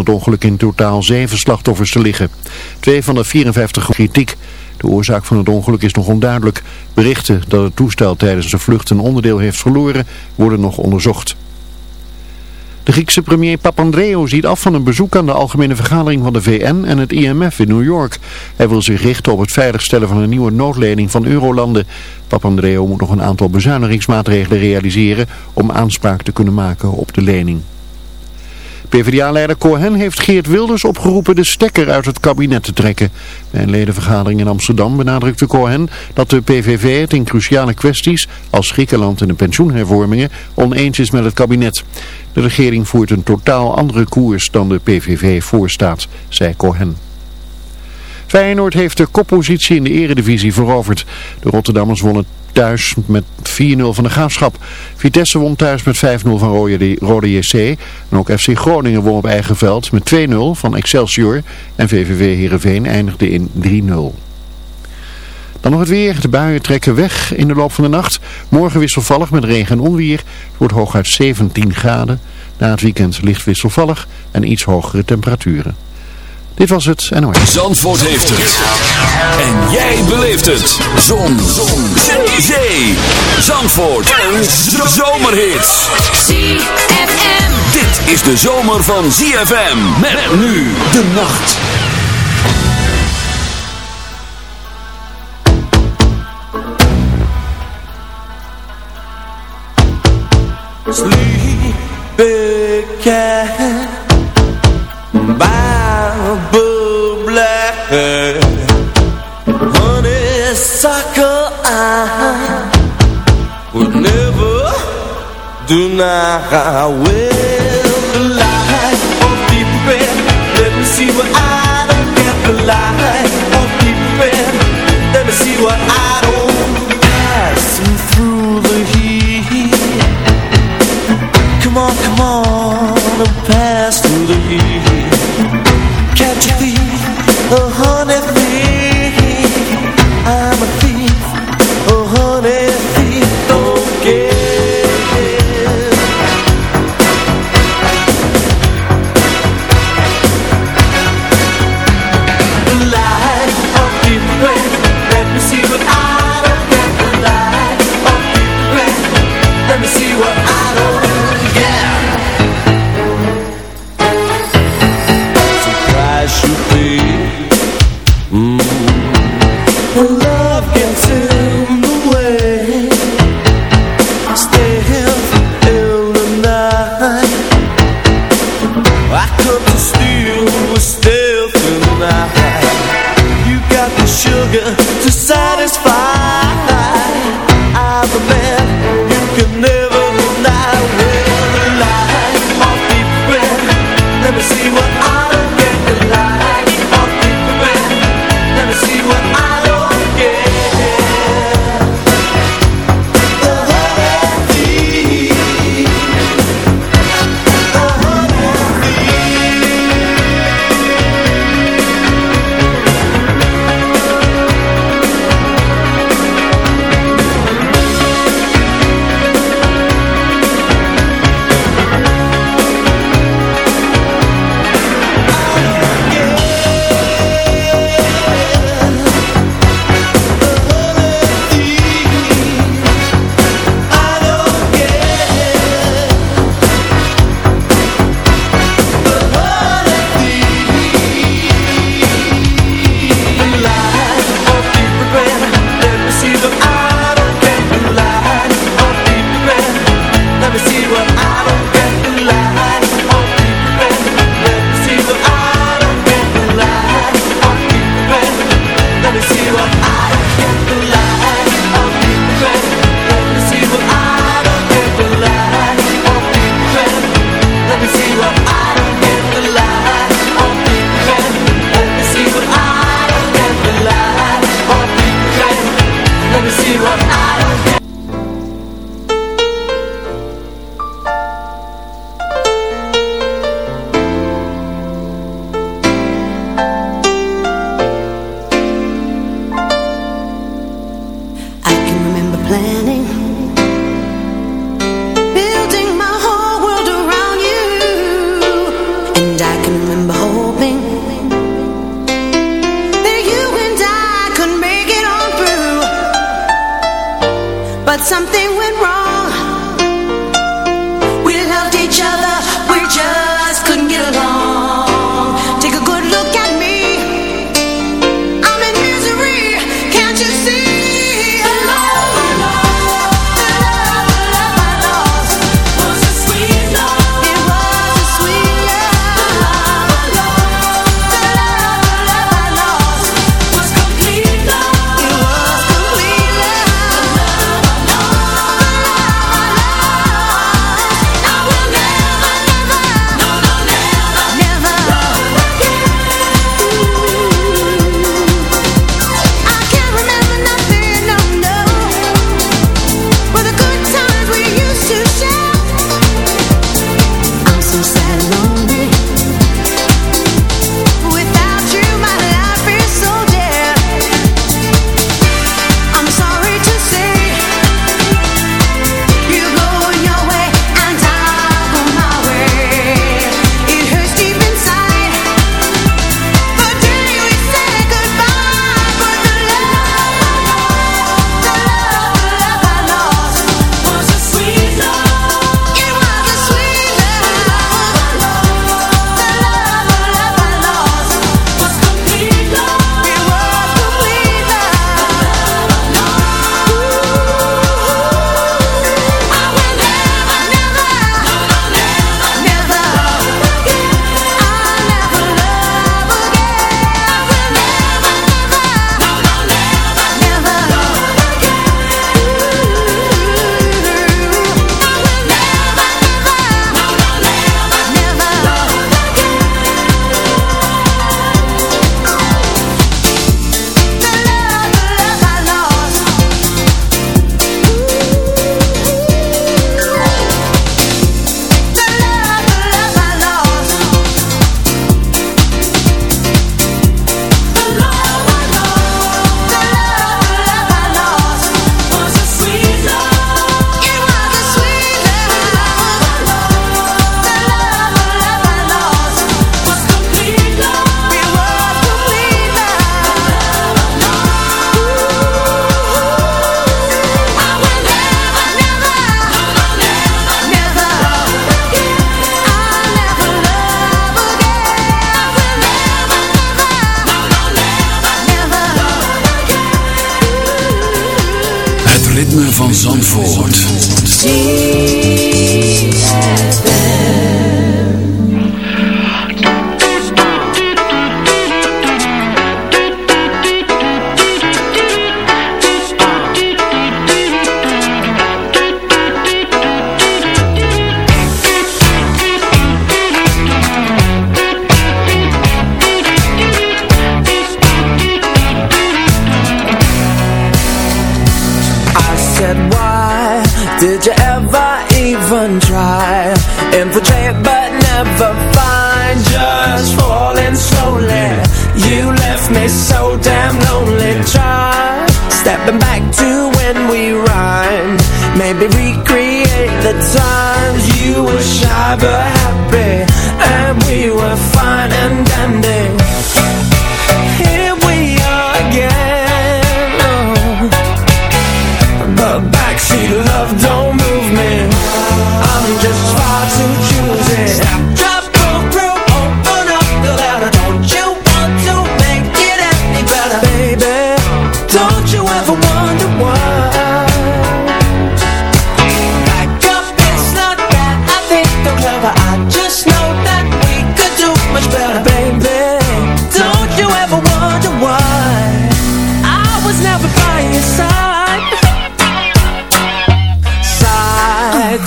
het ongeluk in totaal zeven slachtoffers te liggen. Twee van de 54 kritiek. De oorzaak van het ongeluk is nog onduidelijk. Berichten dat het toestel tijdens de vlucht een onderdeel heeft verloren worden nog onderzocht. De Griekse premier Papandreou ziet af van een bezoek aan de algemene vergadering van de VN en het IMF in New York. Hij wil zich richten op het veiligstellen van een nieuwe noodlening van eurolanden. Papandreou moet nog een aantal bezuinigingsmaatregelen realiseren om aanspraak te kunnen maken op de lening. PvdA-leider Cohen heeft Geert Wilders opgeroepen de stekker uit het kabinet te trekken. Bij een ledenvergadering in Amsterdam benadrukte Cohen dat de PVV het in cruciale kwesties als Griekenland en de pensioenhervormingen oneens is met het kabinet. De regering voert een totaal andere koers dan de PVV voorstaat, zei Cohen. Feyenoord heeft de koppositie in de eredivisie veroverd. De Rotterdammers wonnen thuis met 4-0 van de Graafschap. Vitesse won thuis met 5-0 van Rode, JC. En ook FC Groningen won op eigen veld met 2-0 van Excelsior. En VVV Heerenveen eindigde in 3-0. Dan nog het weer. De buien trekken weg in de loop van de nacht. Morgen wisselvallig met regen en onweer. Het wordt hooguit 17 graden. Na het weekend licht wisselvallig en iets hogere temperaturen. Dit was het NOS. Zandvoort heeft het. En jij beleeft het. Zon. Zon. Zee. Zee. Zandvoort. Een zomerhit. ZFM. Dit is de zomer van ZFM. Met nu de nacht. Sleepy cat deny Well, the light of deep red Let me see what I don't get. The of deep red Let me see what I don't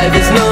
Life is no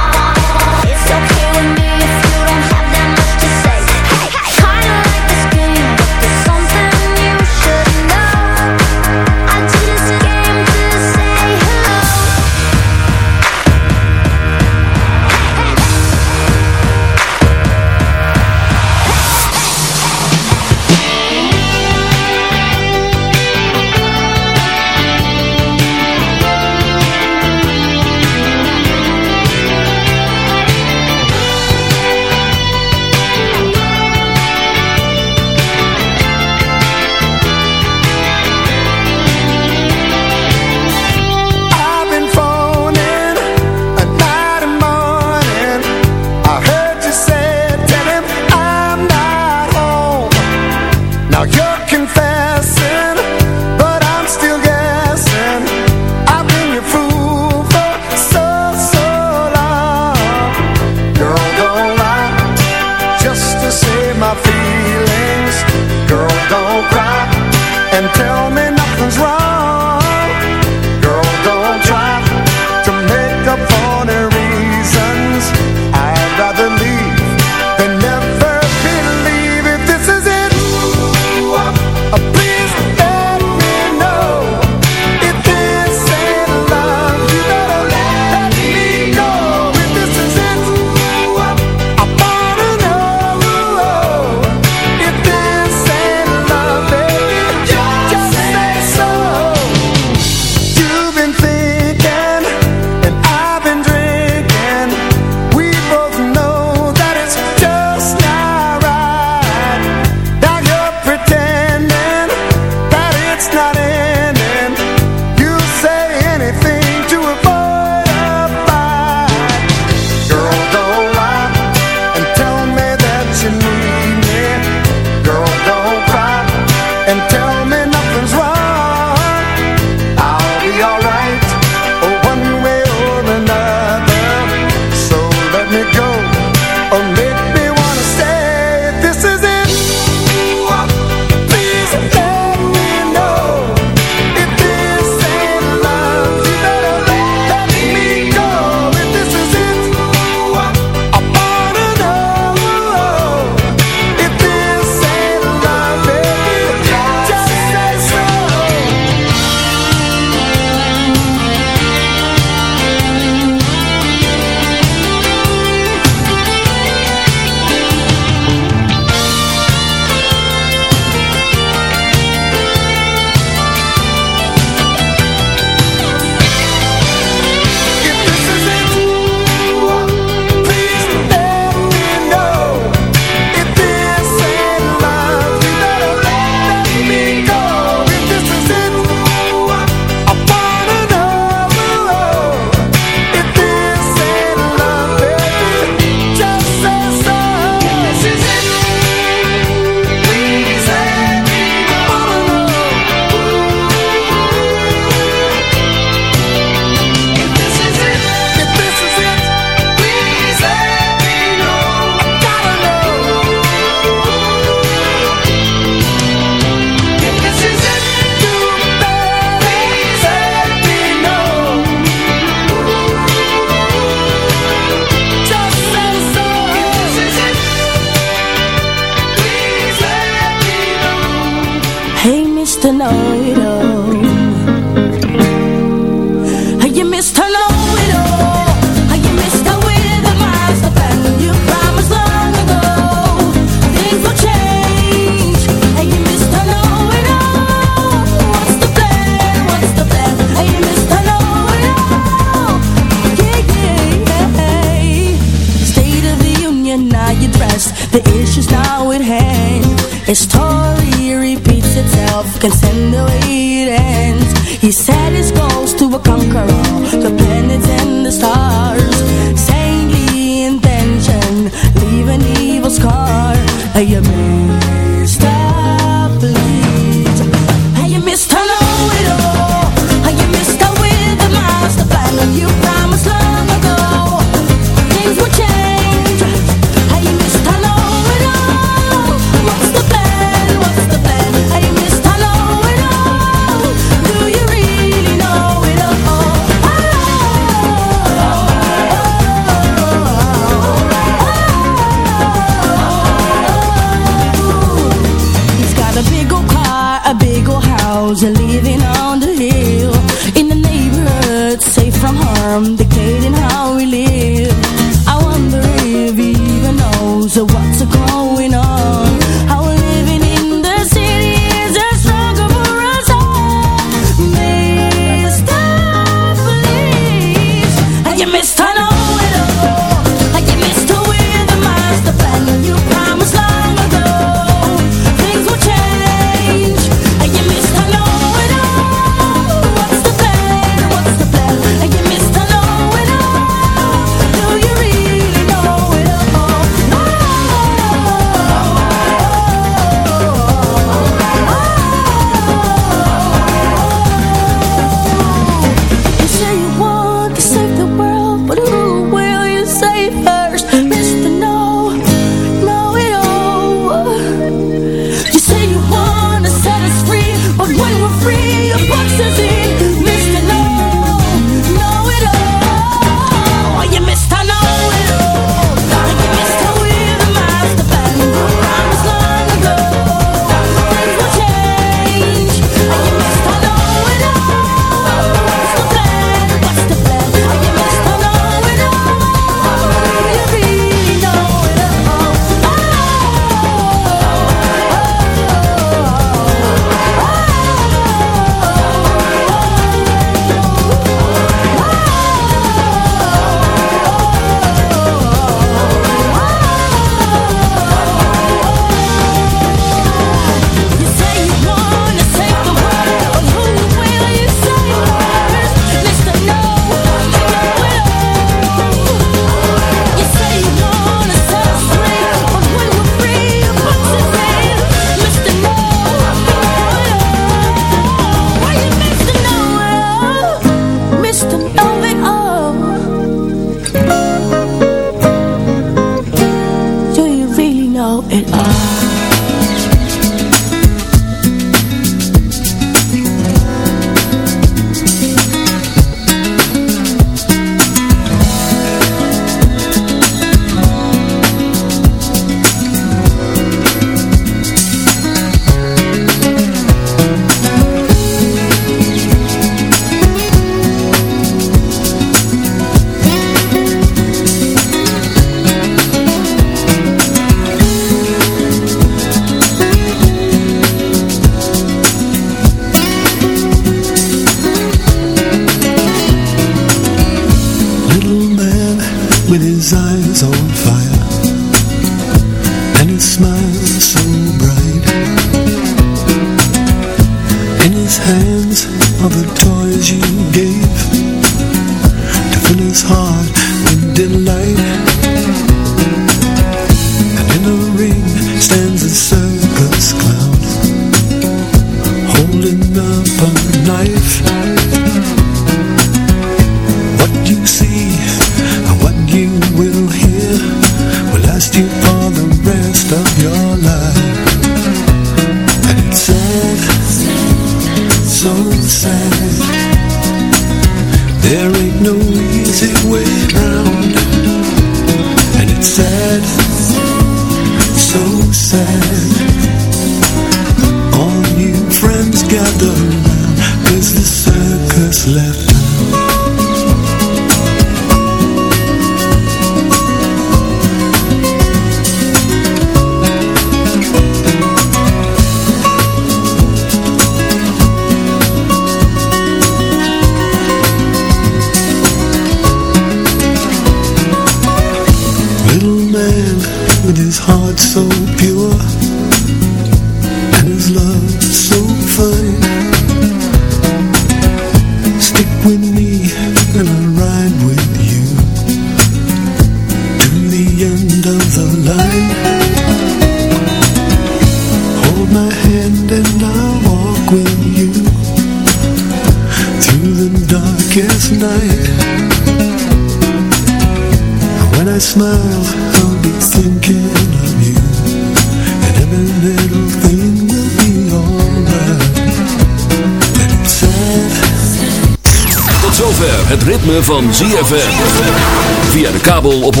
van ZFM. Via de kabel op 104.5.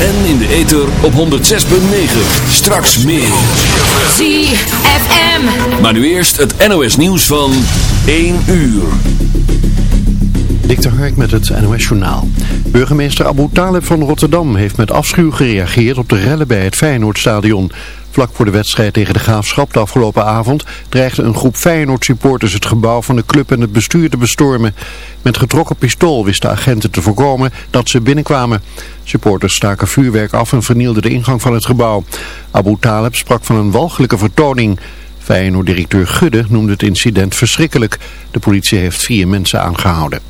En in de ether op 106.9. Straks meer. ZFM. Maar nu eerst het NOS nieuws van 1 uur. Dik Hark met het NOS-journaal. Burgemeester Abu Taleb van Rotterdam heeft met afschuw gereageerd op de rellen bij het Feyenoordstadion. Vlak voor de wedstrijd tegen de Graafschap de afgelopen avond dreigde een groep Feyenoord-supporters het gebouw van de club en het bestuur te bestormen. Met getrokken pistool wisten agenten te voorkomen dat ze binnenkwamen. Supporters staken vuurwerk af en vernielden de ingang van het gebouw. Abu Taleb sprak van een walgelijke vertoning. Feyenoord-directeur Gudde noemde het incident verschrikkelijk. De politie heeft vier mensen aangehouden.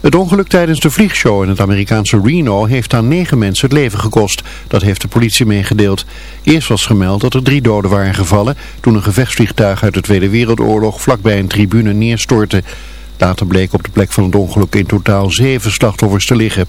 Het ongeluk tijdens de vliegshow in het Amerikaanse Reno heeft aan negen mensen het leven gekost. Dat heeft de politie meegedeeld. Eerst was gemeld dat er drie doden waren gevallen toen een gevechtsvliegtuig uit de Tweede Wereldoorlog vlakbij een tribune neerstortte. Later bleek op de plek van het ongeluk in totaal zeven slachtoffers te liggen.